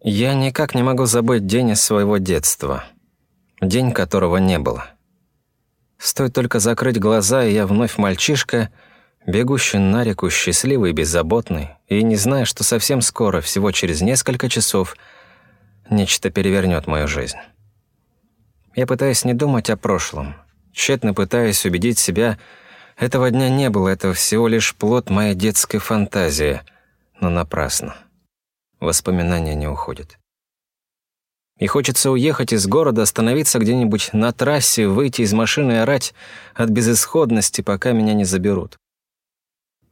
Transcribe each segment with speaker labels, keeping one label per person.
Speaker 1: Я никак не могу забыть день из своего детства. День, которого не было. Стоит только закрыть глаза, и я вновь мальчишка, бегущий на реку, счастливый, беззаботный, и не зная, что совсем скоро, всего через несколько часов, нечто перевернет мою жизнь. Я пытаюсь не думать о прошлом, тщетно пытаясь убедить себя, этого дня не было, это всего лишь плод моей детской фантазии, но напрасно. Воспоминания не уходят. И хочется уехать из города, остановиться где-нибудь на трассе, выйти из машины и орать от безысходности, пока меня не заберут.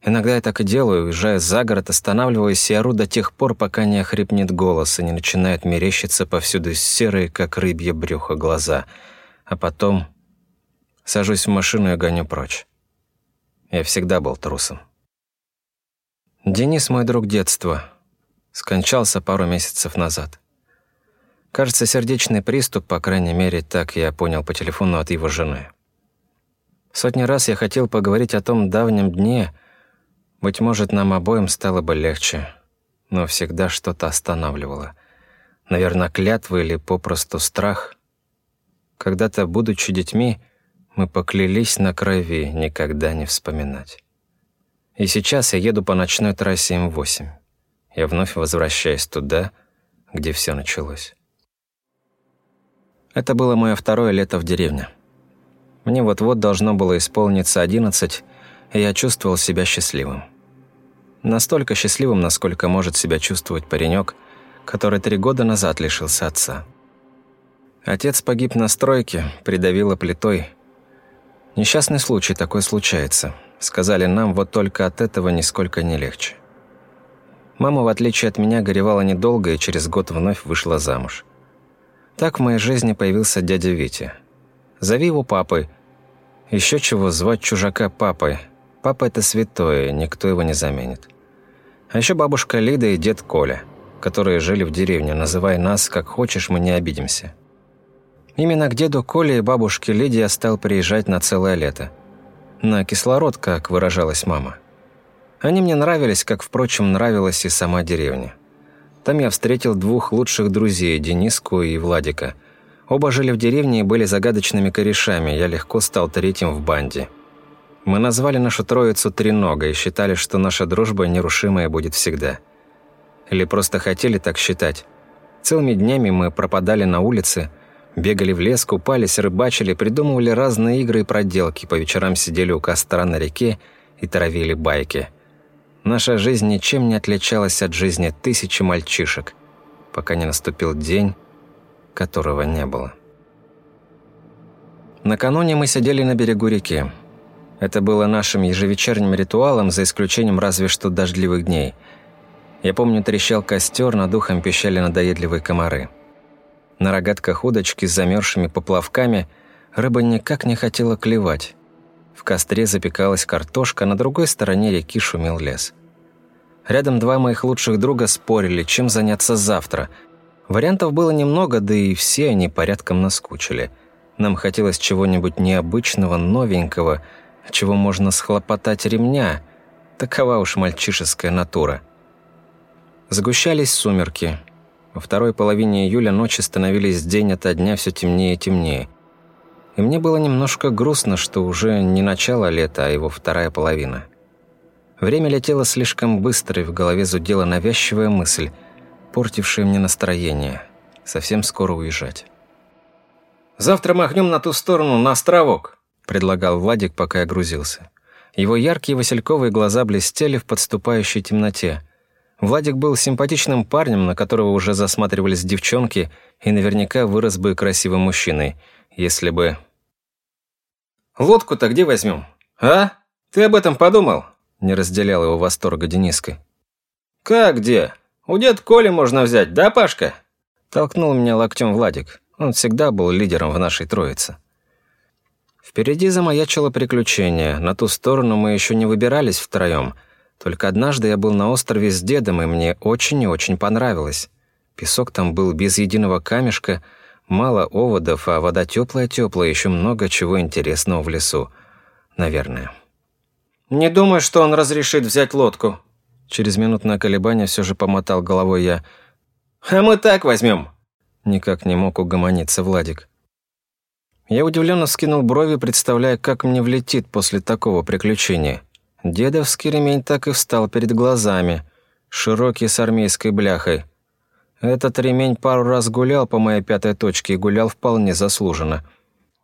Speaker 1: Иногда я так и делаю, уезжая за город, останавливаюсь и ору до тех пор, пока не охрипнет голос и не начинают мерещиться повсюду серые, как рыбье брюхо, глаза. А потом сажусь в машину и гоню прочь. Я всегда был трусом. Денис мой друг детства — скончался пару месяцев назад. Кажется, сердечный приступ, по крайней мере, так я понял по телефону от его жены. Сотни раз я хотел поговорить о том давнем дне. Быть может, нам обоим стало бы легче, но всегда что-то останавливало. Наверное, клятва или попросту страх. Когда-то, будучи детьми, мы поклялись на крови никогда не вспоминать. И сейчас я еду по ночной трассе М8 я вновь возвращаюсь туда, где все началось. Это было мое второе лето в деревне. Мне вот-вот должно было исполниться одиннадцать, и я чувствовал себя счастливым. Настолько счастливым, насколько может себя чувствовать паренек, который три года назад лишился отца. Отец погиб на стройке, придавило плитой. Несчастный случай, такой случается. Сказали нам, вот только от этого нисколько не легче. Мама, в отличие от меня, горевала недолго и через год вновь вышла замуж. Так в моей жизни появился дядя Витя. Зови его папой. Еще чего звать чужака папой. Папа – это святое, никто его не заменит. А еще бабушка Лида и дед Коля, которые жили в деревне. Называй нас, как хочешь, мы не обидимся. Именно к деду Коле и бабушке Лиде я стал приезжать на целое лето. На кислород, как выражалась мама – они мне нравились, как, впрочем, нравилась и сама деревня. Там я встретил двух лучших друзей, Дениску и Владика. Оба жили в деревне и были загадочными корешами, я легко стал третьим в банде. Мы назвали нашу троицу «Тренога» и считали, что наша дружба нерушимая будет всегда. Или просто хотели так считать. Целыми днями мы пропадали на улице, бегали в лес, купались, рыбачили, придумывали разные игры и проделки, по вечерам сидели у костра на реке и травили байки – Наша жизнь ничем не отличалась от жизни тысячи мальчишек, пока не наступил день, которого не было. Накануне мы сидели на берегу реки. Это было нашим ежевечерним ритуалом, за исключением разве что дождливых дней. Я помню, трещал костер, над ухом пищали надоедливые комары. На рогатках удочки с замерзшими поплавками рыба никак не хотела клевать. В костре запекалась картошка, на другой стороне реки шумел лес. Рядом два моих лучших друга спорили, чем заняться завтра. Вариантов было немного, да и все они порядком наскучили. Нам хотелось чего-нибудь необычного, новенького, чего можно схлопотать ремня. Такова уж мальчишеская натура. Сгущались сумерки. Во второй половине июля ночи становились день ото дня все темнее и темнее. И мне было немножко грустно, что уже не начало лета, а его вторая половина. Время летело слишком быстро, и в голове зудела навязчивая мысль, портившая мне настроение. Совсем скоро уезжать. «Завтра махнем на ту сторону, на островок», – предлагал Владик, пока я грузился. Его яркие васильковые глаза блестели в подступающей темноте. Владик был симпатичным парнем, на которого уже засматривались девчонки, и наверняка вырос бы красивым мужчиной, если бы... «Лодку-то где возьмем? А? Ты об этом подумал?» Не разделял его восторга Дениска. «Как где? У дед Коли можно взять, да, Пашка?» Толкнул меня локтем Владик. Он всегда был лидером в нашей троице. Впереди замаячило приключение. На ту сторону мы еще не выбирались втроем. Только однажды я был на острове с дедом, и мне очень и очень понравилось. Песок там был без единого камешка, мало оводов, а вода теплая-теплая, еще много чего интересного в лесу. Наверное. «Не думаю, что он разрешит взять лодку». Через минутное колебание все же помотал головой я. «А мы так возьмем!» Никак не мог угомониться Владик. Я удивленно скинул брови, представляя, как мне влетит после такого приключения. Дедовский ремень так и встал перед глазами, широкий с армейской бляхой. Этот ремень пару раз гулял по моей пятой точке и гулял вполне заслуженно.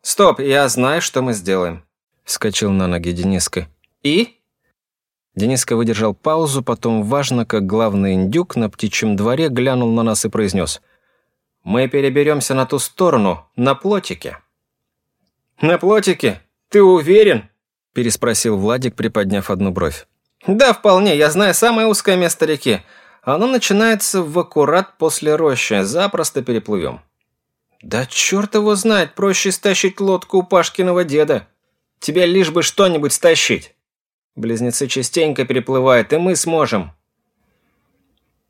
Speaker 1: «Стоп, я знаю, что мы сделаем», — вскочил на ноги Дениска. «И?» Дениска выдержал паузу, потом, важно, как главный индюк на птичьем дворе, глянул на нас и произнес. «Мы переберемся на ту сторону, на плотике». «На плотике? Ты уверен?» – переспросил Владик, приподняв одну бровь. «Да, вполне. Я знаю самое узкое место реки. Оно начинается в аккурат после рощи. Запросто переплывем». «Да черт его знает, проще стащить лодку у Пашкиного деда. Тебе лишь бы что-нибудь стащить». Близнецы частенько переплывают, и мы сможем».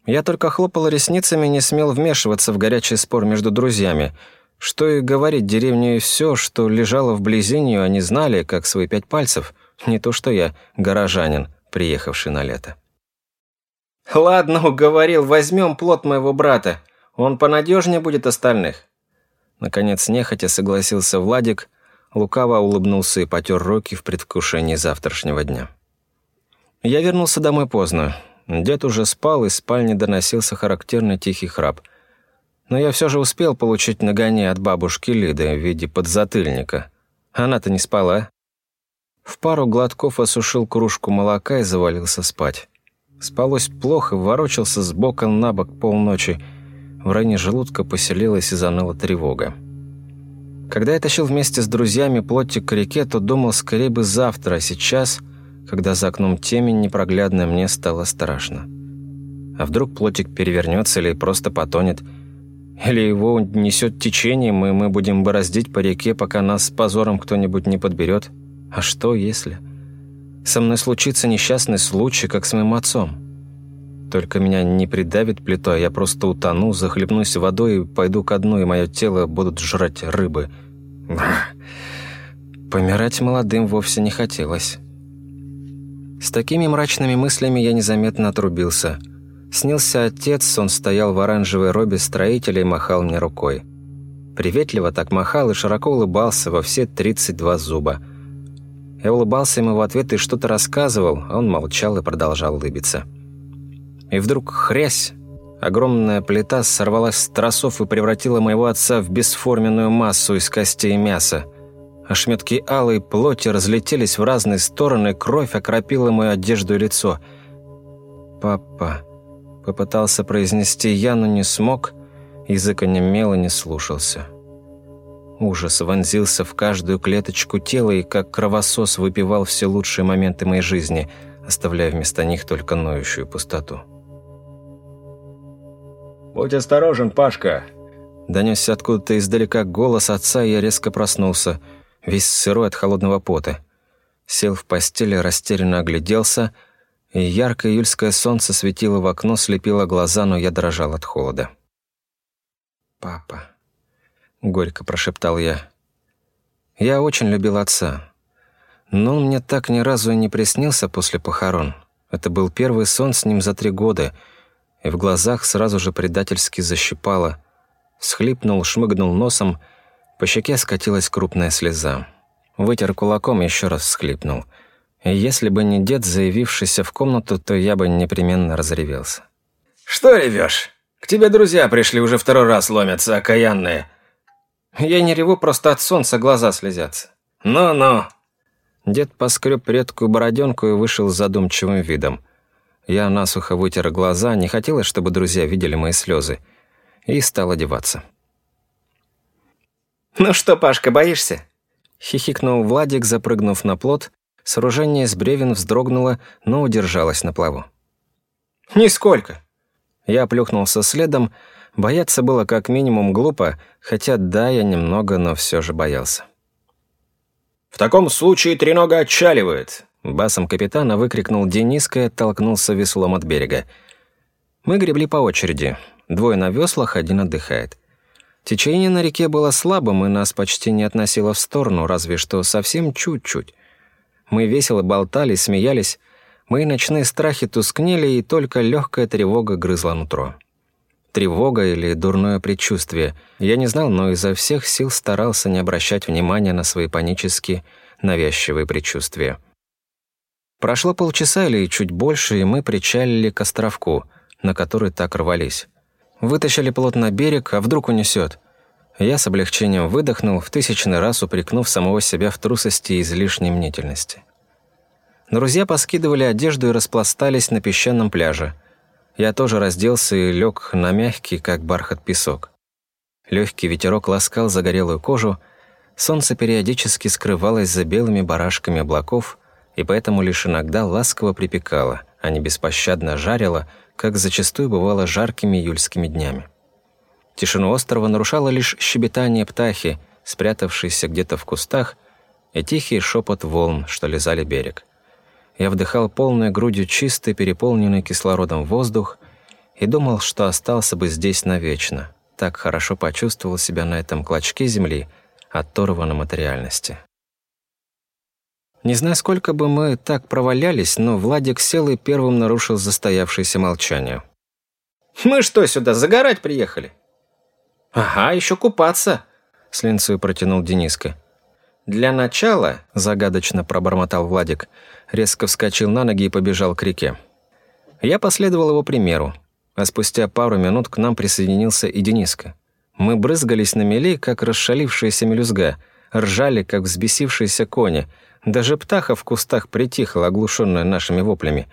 Speaker 1: Я только хлопал ресницами, не смел вмешиваться в горячий спор между друзьями. Что и говорить, деревню и все, что лежало вблизи нее, они знали, как свои пять пальцев. Не то что я, горожанин, приехавший на лето. «Ладно, уговорил, возьмем плод моего брата. Он понадежнее будет остальных». Наконец, нехотя согласился Владик, лукаво улыбнулся и потер руки в предвкушении завтрашнего дня. Я вернулся домой поздно. Дед уже спал, из спальни доносился характерный тихий храп. Но я все же успел получить нагоне от бабушки Лиды в виде подзатыльника. Она-то не спала. В пару глотков осушил кружку молока и завалился спать. Спалось плохо, ворочался с бока на бок полночи. В районе желудка поселилась и заныла тревога. Когда я тащил вместе с друзьями плотик к реке, то думал, скорее бы завтра, а сейчас, когда за окном темень непроглядная, мне стало страшно. А вдруг плотик перевернется или просто потонет? Или его несет течением, и мы будем бороздить по реке, пока нас с позором кто-нибудь не подберет? А что, если... Со мной случится несчастный случай, как с моим отцом? Только меня не придавит плитой, я просто утону, захлебнусь водой и пойду ко дну, и мое тело будут жрать рыбы. Помирать молодым вовсе не хотелось. С такими мрачными мыслями я незаметно отрубился. Снился отец, он стоял в оранжевой робе строителя и махал мне рукой. Приветливо так махал и широко улыбался во все 32 зуба. Я улыбался ему в ответ и что-то рассказывал, а он молчал и продолжал улыбиться. И вдруг хрясь, огромная плита сорвалась с тросов и превратила моего отца в бесформенную массу из костей и мяса. Ошметки алой плоти разлетелись в разные стороны, кровь окропила мою одежду и лицо. «Папа», — попытался произнести я, но не смог, язык онемел и не слушался. Ужас вонзился в каждую клеточку тела и как кровосос выпивал все лучшие моменты моей жизни, оставляя вместо них только ноющую пустоту.
Speaker 2: «Будь осторожен, Пашка!»
Speaker 1: Донесся откуда-то издалека голос отца, и я резко проснулся, весь сырой от холодного пота. Сел в постели, растерянно огляделся, и яркое июльское солнце светило в окно, слепило глаза, но я дрожал от холода. «Папа», — горько прошептал я. Я очень любил отца, но он мне так ни разу и не приснился после похорон. Это был первый сон с ним за три года — и в глазах сразу же предательски защипало. Схлипнул, шмыгнул носом, по щеке скатилась крупная слеза. Вытер кулаком, еще раз всхлипнул. И если бы не дед, заявившийся в комнату, то я бы непременно разревелся.
Speaker 2: «Что ревешь? К тебе друзья пришли, уже второй раз ломятся, окаянные».
Speaker 1: «Я не реву, просто от солнца глаза слезятся».
Speaker 2: «Ну-ну».
Speaker 1: Дед поскреб редкую бороденку и вышел с задумчивым видом. Я насухо вытер глаза, не хотелось, чтобы друзья видели мои слезы, и стал одеваться.
Speaker 2: «Ну что, Пашка, боишься?»
Speaker 1: Хихикнул Владик, запрыгнув на плот. Сооружение с бревен вздрогнуло, но удержалось на плаву.
Speaker 2: «Нисколько!»
Speaker 1: Я плюхнулся следом. Бояться было как минимум глупо, хотя да, я немного, но все же боялся.
Speaker 2: «В таком случае тренога отчаливает.
Speaker 1: Басом капитана выкрикнул Дениска и оттолкнулся веслом от берега. Мы гребли по очереди. Двое на веслах, один отдыхает. Течение на реке было слабым, и нас почти не относило в сторону, разве что совсем чуть-чуть. Мы весело болтали, смеялись. Мои ночные страхи тускнели, и только легкая тревога грызла нутро. Тревога или дурное предчувствие. Я не знал, но изо всех сил старался не обращать внимания на свои панические, навязчивые предчувствия. Прошло полчаса или чуть больше, и мы причалили к островку, на который так рвались. Вытащили плот на берег, а вдруг унесет. Я с облегчением выдохнул, в тысячный раз упрекнув самого себя в трусости и излишней мнительности. Друзья поскидывали одежду и распластались на песчаном пляже. Я тоже разделся и лег на мягкий, как бархат, песок. Легкий ветерок ласкал загорелую кожу, солнце периодически скрывалось за белыми барашками облаков, и поэтому лишь иногда ласково припекало, а не беспощадно жарило – как зачастую бывало жаркими июльскими днями. Тишину острова нарушало лишь щебетание птахи, спрятавшейся где-то в кустах, и тихий шепот волн, что лизали берег. Я вдыхал полной грудью чистый, переполненный кислородом воздух и думал, что остался бы здесь навечно. Так хорошо почувствовал себя на этом клочке земли, оторванном от реальности. Не знаю, сколько бы мы так провалялись, но Владик сел и первым нарушил застоявшееся молчание.
Speaker 2: «Мы что, сюда загорать приехали?»
Speaker 1: «Ага, еще купаться», — с протянул Дениска. «Для начала», — загадочно пробормотал Владик, резко вскочил на ноги и побежал к реке. Я последовал его примеру, а спустя пару минут к нам присоединился и Дениска. Мы брызгались на мели, как расшалившаяся мелюзга, ржали, как взбесившиеся кони — даже птаха в кустах притихла, оглушенная нашими воплями.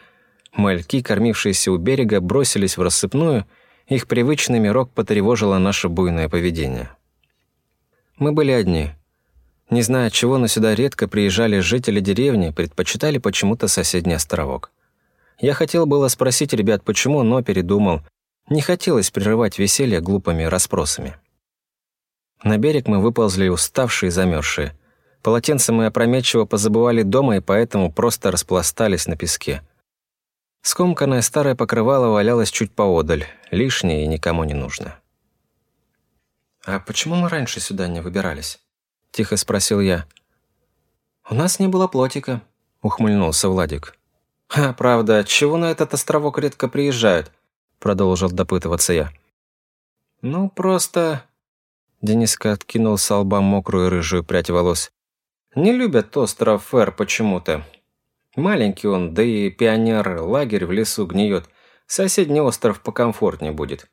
Speaker 1: Мальки, кормившиеся у берега, бросились в рассыпную, их привычный мирок потревожило наше буйное поведение. Мы были одни. Не зная чего, но сюда редко приезжали жители деревни, предпочитали почему-то соседний островок. Я хотел было спросить ребят, почему, но передумал. Не хотелось прерывать веселье глупыми расспросами. На берег мы выползли уставшие и замерзшие. Полотенце мы опрометчиво позабывали дома и поэтому просто распластались на песке. Скомканное старое покрывало валялось чуть поодаль, лишнее и никому не нужно. «А почему мы раньше сюда не выбирались?» — тихо спросил я. «У нас не было плотика», — ухмыльнулся Владик. «А, правда, чего на этот островок редко приезжают?» — продолжил допытываться я. «Ну, просто...» Дениска откинул с лба мокрую рыжую прядь волос. Не любят остров Фэр почему-то. Маленький он, да и пионер, лагерь в лесу гниет. Соседний остров покомфортнее будет.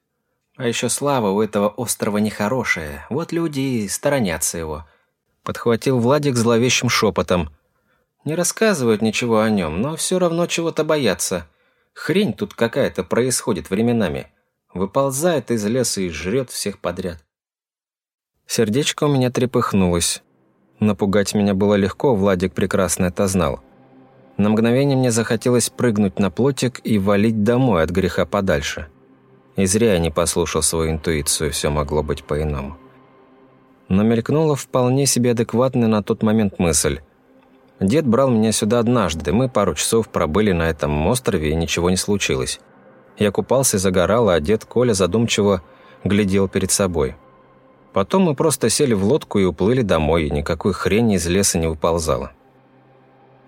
Speaker 1: А еще слава у этого острова нехорошая. Вот люди и сторонятся его. Подхватил Владик зловещим шепотом. Не рассказывают ничего о нем, но все равно чего-то боятся. Хрень тут какая-то происходит временами. Выползает из леса и жрет всех подряд. Сердечко у меня трепыхнулось. Напугать меня было легко, Владик прекрасно это знал. На мгновение мне захотелось прыгнуть на плотик и валить домой от греха подальше. И зря я не послушал свою интуицию, все могло быть по-иному. Но мелькнула вполне себе адекватная на тот момент мысль. Дед брал меня сюда однажды, мы пару часов пробыли на этом острове, и ничего не случилось. Я купался и загорал, а дед Коля задумчиво глядел перед собой. Потом мы просто сели в лодку и уплыли домой, и никакой хрени из леса не выползало.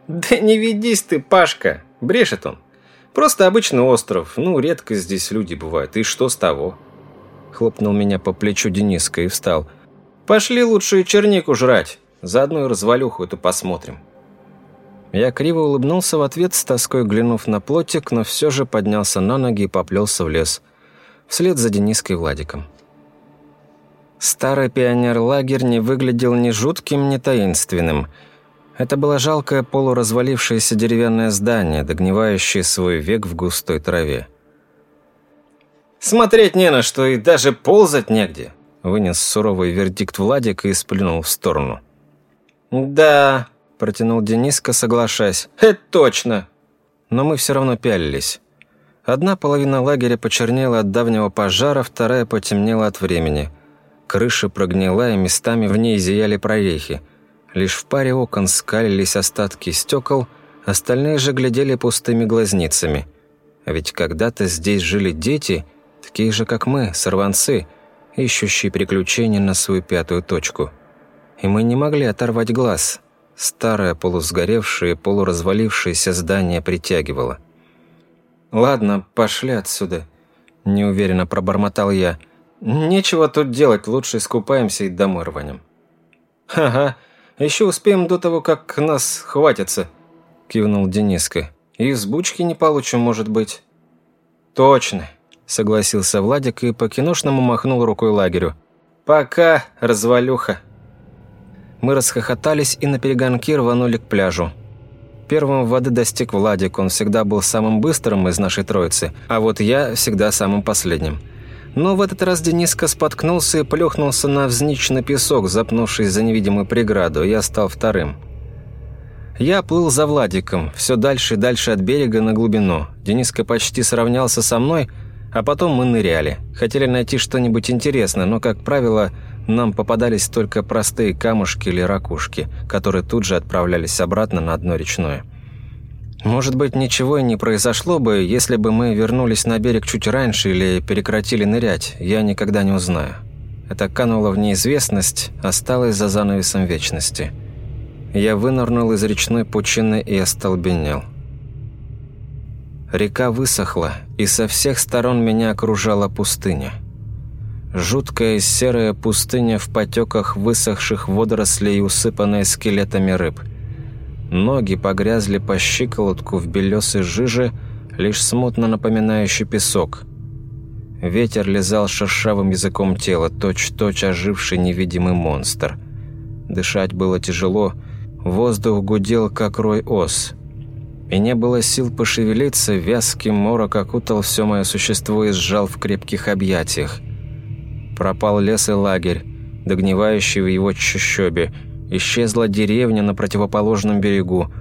Speaker 2: «Да не ведись ты, Пашка!» – брешет он. «Просто обычный остров, ну, редко здесь люди бывают, и что с того?»
Speaker 1: Хлопнул меня по плечу Дениска и встал.
Speaker 2: «Пошли лучше чернику жрать, заодно и развалюху эту посмотрим».
Speaker 1: Я криво улыбнулся в ответ, с тоской глянув на плотик, но все же поднялся на ноги и поплелся в лес, вслед за Дениской и Владиком. Старый пионерлагерь не выглядел ни жутким, ни таинственным. Это было жалкое полуразвалившееся деревянное здание, догнивающее свой век в густой траве.
Speaker 2: «Смотреть не на что и даже ползать негде», —
Speaker 1: вынес суровый вердикт Владик и сплюнул в сторону.
Speaker 2: «Да», —
Speaker 1: протянул Дениска, соглашаясь.
Speaker 2: «Это точно».
Speaker 1: Но мы все равно пялились. Одна половина лагеря почернела от давнего пожара, вторая потемнела от времени — Крыша прогнила, и местами в ней зияли прорехи. Лишь в паре окон скалились остатки стекол, остальные же глядели пустыми глазницами. А ведь когда-то здесь жили дети, такие же, как мы, сорванцы, ищущие приключения на свою пятую точку. И мы не могли оторвать глаз. Старое, полусгоревшее, полуразвалившееся здание притягивало. «Ладно, пошли отсюда», – неуверенно пробормотал я.
Speaker 2: «Нечего тут делать, лучше искупаемся и домой рванем». «Ага, еще успеем до того, как нас хватится», – кивнул Дениска. «И взбучки не получим, может быть». «Точно», – согласился Владик и по-киношному махнул рукой лагерю. «Пока, развалюха». Мы расхохотались и на перегонки рванули к пляжу. Первым воды достиг Владик, он всегда был самым быстрым из нашей троицы, а вот я всегда самым последним. Но в этот раз Дениска споткнулся и плюхнулся на взничный песок, запнувшись за невидимую преграду, я стал вторым. Я плыл за Владиком, все дальше и дальше от берега на глубину. Дениска почти сравнялся со мной, а потом мы ныряли. Хотели найти что-нибудь интересное, но, как правило, нам попадались только простые камушки или ракушки, которые тут же отправлялись обратно на дно речное. Может быть, ничего и не произошло бы, если бы мы вернулись на берег чуть раньше или прекратили нырять, я никогда не узнаю. Это кануло в неизвестность, осталось за занавесом вечности. Я вынырнул из речной пучины и остолбенел. Река высохла, и со всех сторон меня окружала пустыня. Жуткая серая пустыня в потеках высохших водорослей, усыпанная скелетами рыб. Ноги погрязли по щиколотку в белесой жиже, лишь смутно напоминающий песок. Ветер лизал шершавым языком тела, точь-точь оживший невидимый монстр. Дышать было тяжело, воздух гудел, как рой ос – и не было сил пошевелиться, вязкий морок окутал все мое существо и сжал в крепких объятиях. Пропал лес и лагерь, догнивающий в его чащобе. Исчезла деревня на противоположном берегу.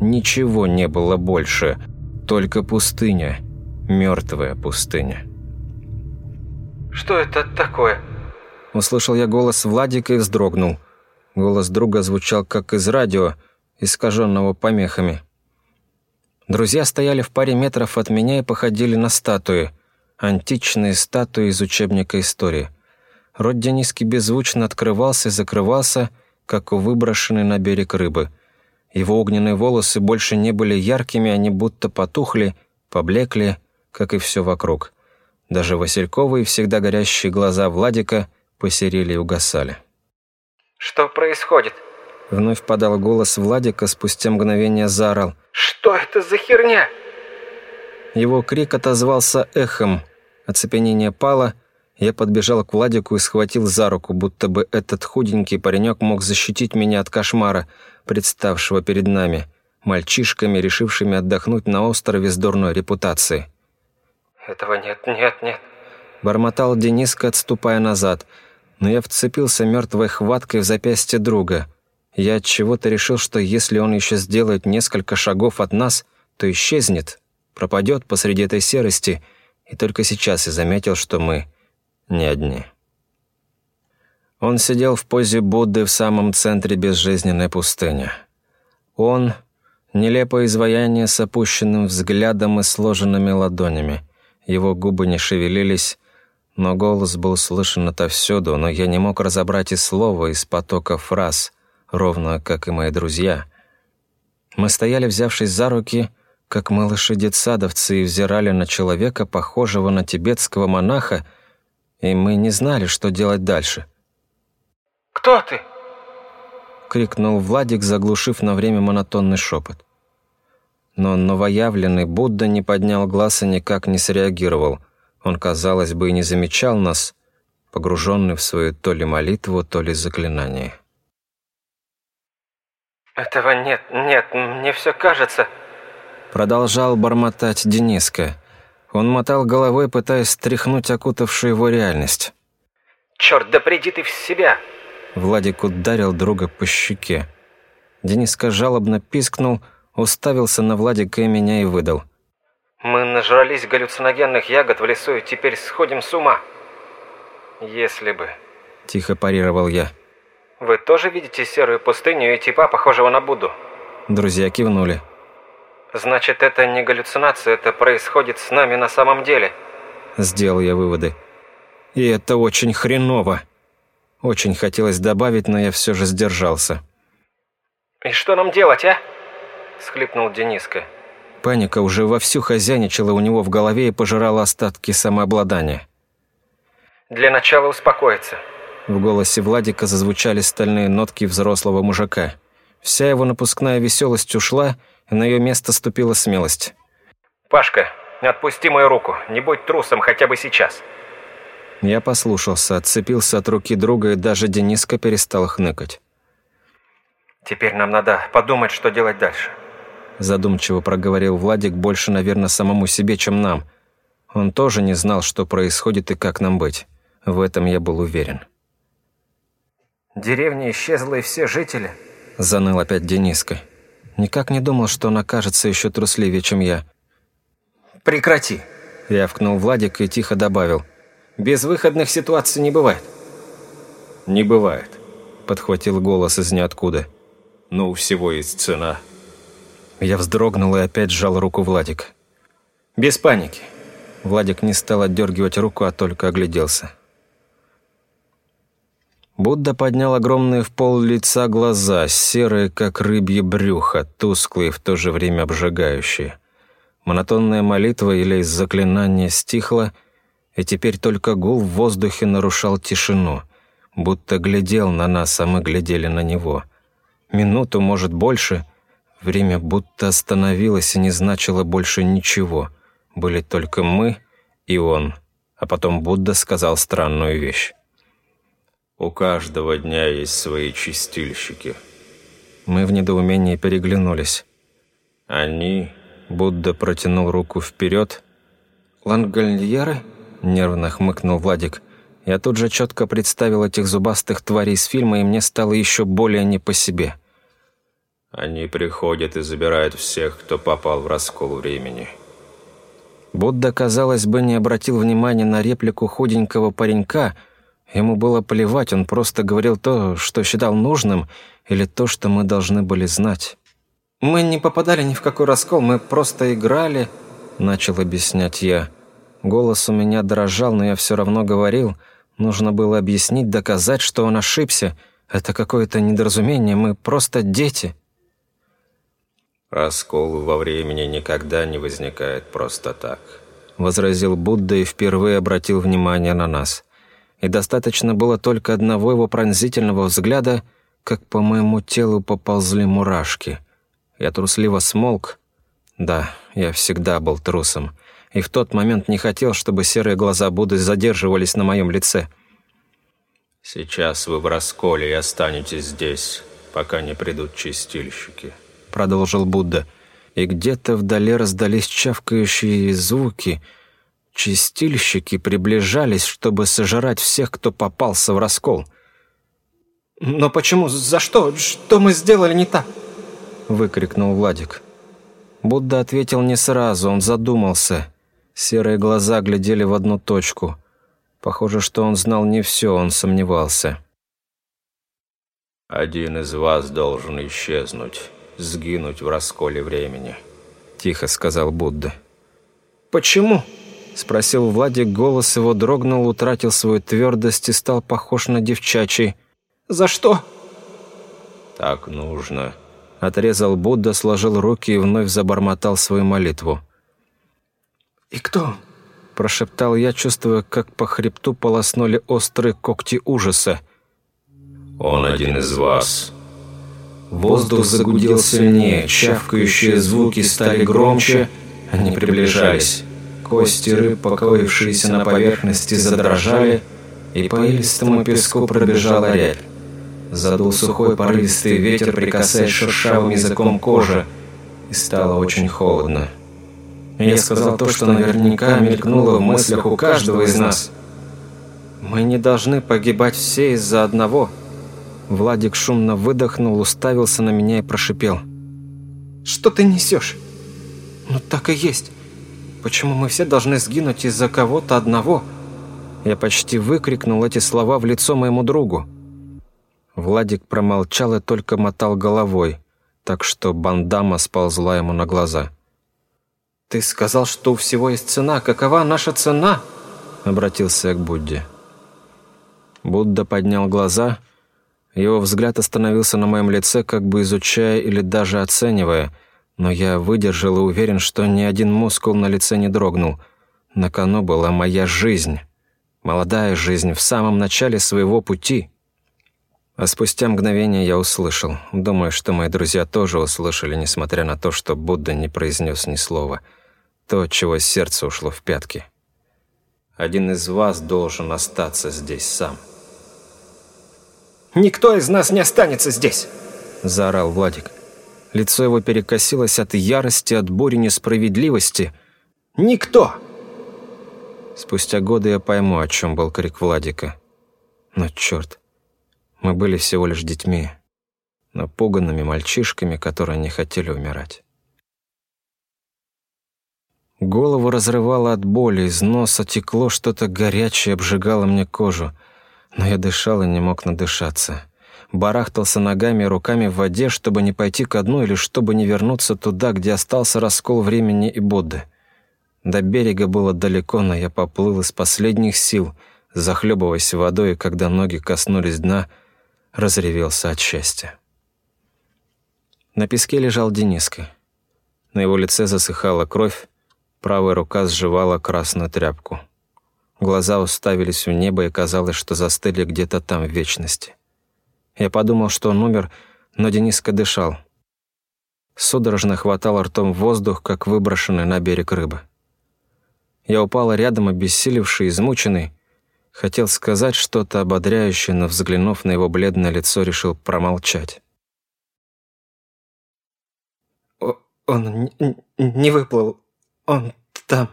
Speaker 2: Ничего не было больше, только пустыня, мертвая пустыня.
Speaker 3: «Что это такое?»
Speaker 1: Услышал я голос Владика и вздрогнул. Голос друга звучал как из радио, искаженного помехами. Друзья стояли в паре метров от меня и походили на статуи. Античные статуи из учебника истории. Рот Дениски беззвучно открывался и закрывался, как у выброшенной на берег рыбы. Его огненные волосы больше не были яркими, они будто потухли, поблекли, как и все вокруг. Даже васильковые, всегда горящие глаза Владика посерели и угасали.
Speaker 3: «Что происходит?»
Speaker 1: Вновь подал голос Владика, спустя мгновение заорал.
Speaker 3: «Что это за херня?»
Speaker 1: Его крик отозвался эхом. Оцепенение пало. Я подбежал к Владику и схватил за руку, будто бы этот худенький паренек мог защитить меня от кошмара, представшего перед нами, мальчишками, решившими отдохнуть на острове с дурной репутацией.
Speaker 3: «Этого нет, нет, нет», —
Speaker 1: бормотал Дениска, отступая назад, но я вцепился мертвой хваткой в запястье друга — я от чего-то решил, что если он еще сделает несколько шагов от нас, то исчезнет, пропадет посреди этой серости, и только сейчас я заметил, что мы не одни. Он сидел в позе Будды в самом центре безжизненной пустыни. Он — нелепое изваяние с опущенным взглядом и сложенными ладонями. Его губы не шевелились, но голос был слышен отовсюду, но я не мог разобрать и слова из потока фраз — ровно как и мои друзья. Мы стояли, взявшись за руки, как малыши-детсадовцы, и взирали на человека, похожего на тибетского монаха, и мы не знали, что делать дальше.
Speaker 3: «Кто ты?»
Speaker 1: — крикнул Владик, заглушив на время монотонный шепот. Но новоявленный Будда не поднял глаз и никак не среагировал. Он, казалось бы, и не замечал нас, погруженный в свою то ли молитву, то ли заклинание.
Speaker 3: «Этого нет, нет, мне все кажется...»
Speaker 1: Продолжал бормотать Дениска. Он мотал головой, пытаясь стряхнуть окутавшую его реальность.
Speaker 3: «Черт, да приди ты в себя!»
Speaker 1: Владик ударил друга по щеке. Дениска жалобно пискнул, уставился на Владика и меня и выдал.
Speaker 3: «Мы нажрались галлюциногенных ягод в лесу и теперь сходим с ума. Если бы...»
Speaker 1: Тихо парировал я.
Speaker 3: Вы тоже видите серую пустыню и типа, похожего на Будду?»
Speaker 1: Друзья кивнули.
Speaker 3: «Значит, это не галлюцинация, это происходит с нами на самом деле».
Speaker 1: Сделал я выводы. И это очень хреново. Очень хотелось добавить, но я все же сдержался.
Speaker 3: «И что нам делать, а?» – схлипнул Дениска.
Speaker 1: Паника уже вовсю хозяйничала у него в голове и пожирала остатки самообладания.
Speaker 3: «Для начала успокоиться».
Speaker 1: В голосе Владика зазвучали стальные нотки взрослого мужика. Вся его напускная веселость ушла, и на ее место ступила смелость.
Speaker 3: «Пашка, отпусти мою руку, не будь трусом хотя бы сейчас».
Speaker 1: Я послушался, отцепился от руки друга, и даже Дениска перестал хныкать.
Speaker 3: «Теперь нам надо подумать, что делать дальше».
Speaker 1: Задумчиво проговорил Владик больше, наверное, самому себе, чем нам. Он тоже не знал, что происходит и как нам быть. В этом я был уверен.
Speaker 3: «Деревня исчезла и все жители?»
Speaker 1: Заныл опять Дениска. Никак не думал, что он окажется еще трусливее, чем я.
Speaker 3: «Прекрати!»
Speaker 1: Рявкнул Владик и тихо добавил. «Безвыходных ситуаций не бывает».
Speaker 2: «Не бывает», —
Speaker 1: подхватил голос из ниоткуда.
Speaker 2: «Но у всего есть цена».
Speaker 1: Я вздрогнул и опять сжал руку Владик. «Без паники». Владик не стал отдергивать руку, а только огляделся. Будда поднял огромные в пол лица глаза, серые, как рыбье брюхо, тусклые, в то же время обжигающие. Монотонная молитва или заклинание стихло, и теперь только гул в воздухе нарушал тишину, будто глядел на нас, а мы глядели на него. Минуту, может, больше, время будто остановилось и не значило больше ничего. Были только мы и он. А потом Будда сказал странную вещь.
Speaker 2: У каждого дня есть свои чистильщики.
Speaker 1: Мы в недоумении переглянулись.
Speaker 2: Они...
Speaker 1: Будда протянул руку вперед. «Лангольеры?» – нервно хмыкнул Владик. Я тут же четко представил этих зубастых тварей из фильма, и мне стало еще более не по себе.
Speaker 2: «Они приходят и забирают всех, кто попал в раскол времени».
Speaker 1: Будда, казалось бы, не обратил внимания на реплику худенького паренька – Ему было плевать, он просто говорил то, что считал нужным, или то, что мы должны были знать. «Мы не попадали ни в какой раскол, мы просто играли», — начал объяснять я. Голос у меня дрожал, но я все равно говорил. Нужно было объяснить, доказать, что он ошибся. Это какое-то недоразумение, мы просто дети.
Speaker 2: «Раскол во времени никогда не возникает просто так», —
Speaker 1: возразил Будда и впервые обратил внимание на нас и достаточно было только одного его пронзительного взгляда, как по моему телу поползли мурашки. Я трусливо смолк. Да, я всегда был трусом. И в тот момент не хотел, чтобы серые глаза Будды задерживались на моем лице.
Speaker 2: «Сейчас вы в расколе и останетесь здесь, пока не придут чистильщики», —
Speaker 1: продолжил Будда. И где-то вдали раздались чавкающие звуки — Чистильщики приближались, чтобы сожрать всех, кто попался в раскол. «Но почему? За что? Что мы сделали не так?» выкрикнул Владик. Будда ответил не сразу, он задумался. Серые глаза глядели в одну точку. Похоже, что он знал не все, он сомневался.
Speaker 2: «Один из вас должен исчезнуть, сгинуть в расколе времени», —
Speaker 1: тихо сказал Будда. «Почему?» Спросил Владик, голос его дрогнул, утратил свою твердость и стал похож на девчачий. «За что?»
Speaker 2: «Так нужно», —
Speaker 1: отрезал Будда, сложил руки и вновь забормотал свою молитву. «И кто?» — прошептал я, чувствуя, как по хребту полоснули острые когти ужаса.
Speaker 2: «Он один из вас».
Speaker 1: Воздух загудел сильнее, чавкающие звуки стали громче, они приближались. Кости рыб, покоившиеся на поверхности, задрожали, и по илистому песку пробежала рябь. Задул сухой порывистый ветер, прикасаясь шершавым языком кожи, и стало очень холодно. Я сказал то, что наверняка мелькнуло в мыслях у каждого из нас. «Мы не должны погибать все из-за одного». Владик шумно выдохнул, уставился на меня и прошипел. «Что ты несешь?» «Ну так и есть. Почему мы все должны сгинуть из-за кого-то одного?» Я почти выкрикнул эти слова в лицо моему другу. Владик промолчал и только мотал головой, так что бандама сползла ему на глаза. «Ты сказал, что у всего есть цена. Какова наша цена?» Обратился я к Будде. Будда поднял глаза. Его взгляд остановился на моем лице, как бы изучая или даже оценивая – Но я выдержал и уверен, что ни один мускул на лице не дрогнул. На кону была моя жизнь. Молодая жизнь в самом начале своего пути. А спустя мгновение я услышал. Думаю, что мои друзья тоже услышали, несмотря на то, что Будда не произнес ни слова. То, чего сердце ушло в пятки. Один из вас должен остаться здесь сам.
Speaker 2: «Никто из нас не останется здесь!»
Speaker 1: – заорал Владик. Лицо его перекосилось от ярости, от бури несправедливости.
Speaker 2: «Никто!»
Speaker 1: Спустя годы я пойму, о чем был крик Владика. Но черт, мы были всего лишь детьми, напуганными мальчишками, которые не хотели умирать. Голову разрывало от боли, из носа текло что-то горячее, обжигало мне кожу. Но я дышал и не мог надышаться. Барахтался ногами и руками в воде, чтобы не пойти ко дну или чтобы не вернуться туда, где остался раскол времени и Будды. До берега было далеко, но я поплыл из последних сил, захлебываясь водой, и когда ноги коснулись дна, разревелся от счастья. На песке лежал Дениска. На его лице засыхала кровь, Правая рука сживала красную тряпку. Глаза уставились в небо, и казалось, что застыли где-то там в вечности. Я подумал, что он умер, но Дениска дышал. Судорожно хватал ртом воздух, как выброшенный на берег рыба. Я упал рядом, обессилевший, измученный. Хотел сказать что-то ободряющее, но, взглянув на его бледное лицо, решил промолчать.
Speaker 2: «Он не выплыл он там».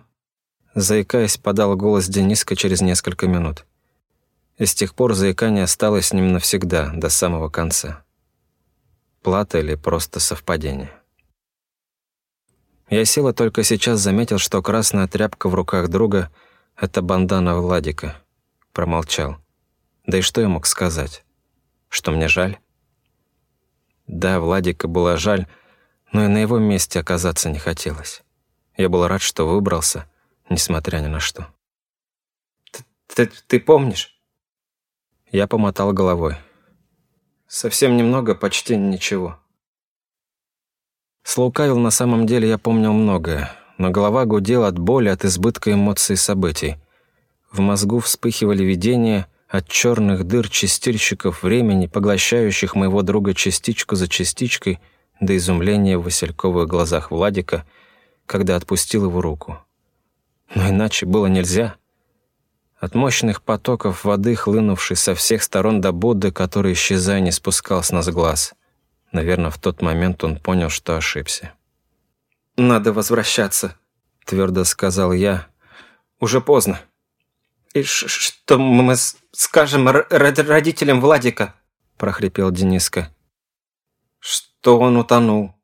Speaker 1: Заикаясь, подал голос Дениска через несколько минут. И с тех пор заикание осталось с ним навсегда, до самого конца. Плата или просто совпадение. Я сел и только сейчас заметил, что красная тряпка в руках друга — это бандана Владика. Промолчал. Да и что я мог сказать? Что мне жаль? Да, Владика было жаль, но и на его месте оказаться не хотелось. Я был рад, что выбрался, несмотря ни на что.
Speaker 2: «Ты, ты, ты помнишь?»
Speaker 1: Я помотал головой.
Speaker 2: «Совсем немного, почти ничего».
Speaker 1: Слукавил на самом деле я помнил многое, но голова гудела от боли, от избытка эмоций и событий. В мозгу вспыхивали видения от черных дыр чистильщиков времени, поглощающих моего друга частичку за частичкой, до изумления в васильковых глазах Владика — когда отпустил его руку. Но иначе было нельзя. От мощных потоков воды, хлынувшей со всех сторон до Будды, который, исчезая, не спускал с нас глаз. Наверное, в тот момент он понял, что ошибся.
Speaker 2: «Надо возвращаться», — твердо сказал я. «Уже поздно». «И что мы скажем родителям Владика?» — прохрипел Дениска. «Что он утонул».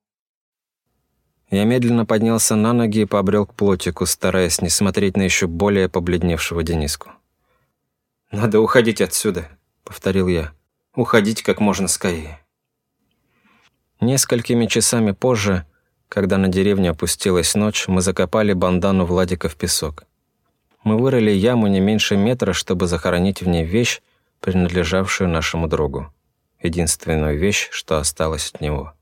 Speaker 1: Я медленно поднялся на ноги и побрел к плотику, стараясь не смотреть на еще более побледневшего Дениску.
Speaker 2: «Надо уходить отсюда», — повторил я. «Уходить как можно скорее».
Speaker 1: Несколькими часами позже, когда на деревню опустилась ночь, мы закопали бандану Владика в песок. Мы вырыли яму не меньше метра, чтобы захоронить в ней вещь, принадлежавшую нашему другу. Единственную вещь, что осталось от него.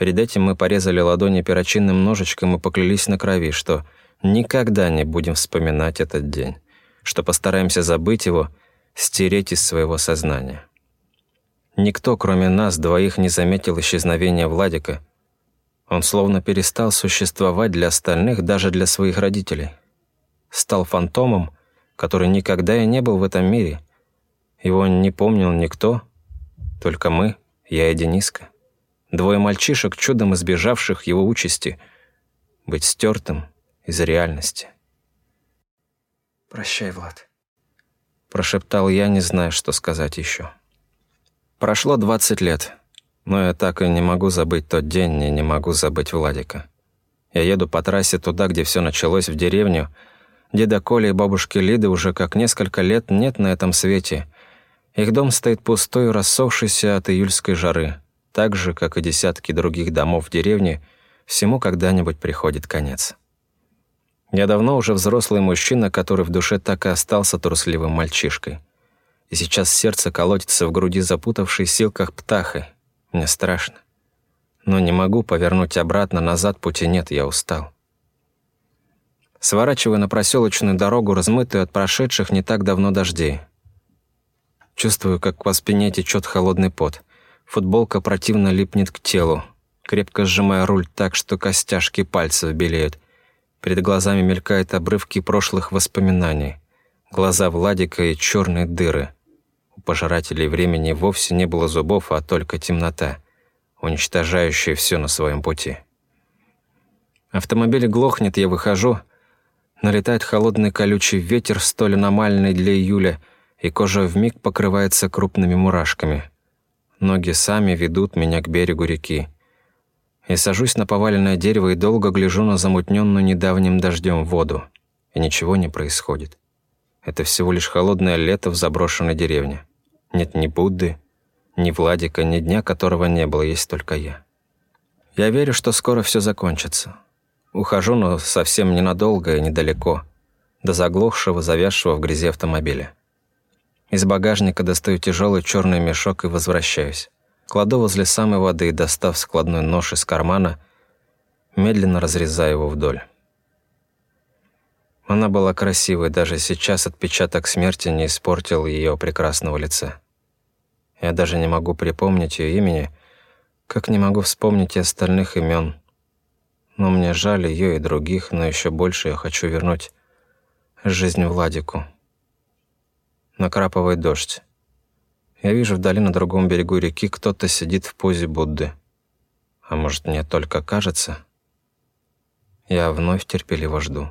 Speaker 1: Перед этим мы порезали ладони перочинным ножичком и поклялись на крови, что никогда не будем вспоминать этот день, что постараемся забыть его, стереть из своего сознания. Никто, кроме нас, двоих, не заметил исчезновения Владика. Он словно перестал существовать для остальных, даже для своих родителей. Стал фантомом, который никогда и не был в этом мире. Его не помнил никто, только мы, я и Дениска. Двое мальчишек, чудом избежавших его участи, быть стертым из реальности.
Speaker 2: «Прощай, Влад», —
Speaker 1: прошептал я, не зная, что сказать еще. Прошло 20 лет, но я так и не могу забыть тот день и не могу забыть Владика. Я еду по трассе туда, где все началось, в деревню. Деда Коля и бабушки Лиды уже как несколько лет нет на этом свете. Их дом стоит пустой, рассохшийся от июльской жары так же, как и десятки других домов в деревне, всему когда-нибудь приходит конец. Я давно уже взрослый мужчина, который в душе так и остался трусливым мальчишкой. И сейчас сердце колотится в груди запутавшей силках птахой. Мне страшно. Но не могу повернуть обратно, назад пути нет, я устал. Сворачиваю на проселочную дорогу, размытую от прошедших не так давно дождей. Чувствую, как по спине течет холодный пот. Футболка противно липнет к телу, крепко сжимая руль так, что костяшки пальцев белеют. Перед глазами мелькают обрывки прошлых воспоминаний. Глаза Владика и черные дыры. У пожирателей времени вовсе не было зубов, а только темнота, уничтожающая все на своем пути. Автомобиль глохнет, я выхожу. Налетает холодный колючий ветер, столь аномальный для июля, и кожа вмиг покрывается крупными мурашками. Ноги сами ведут меня к берегу реки. И сажусь на поваленное дерево и долго гляжу на замутненную недавним дождем воду. И ничего не происходит. Это всего лишь холодное лето в заброшенной деревне. Нет ни Будды, ни Владика, ни дня, которого не было, есть только я. Я верю, что скоро все закончится. Ухожу, но совсем ненадолго и недалеко, до заглохшего, завязшего в грязи автомобиля. Из багажника достаю тяжелый черный мешок и возвращаюсь. Кладу возле самой воды и, достав складной нож из кармана, медленно разрезаю его вдоль. Она была красивой, даже сейчас отпечаток смерти не испортил ее прекрасного лица. Я даже не могу припомнить ее имени, как не могу вспомнить и остальных имен. Но мне жаль ее и других, но еще больше я хочу вернуть жизнь Владику. Накрапывает дождь. Я вижу вдали на другом берегу реки кто-то сидит в позе Будды. А может, мне только кажется? Я вновь терпеливо жду.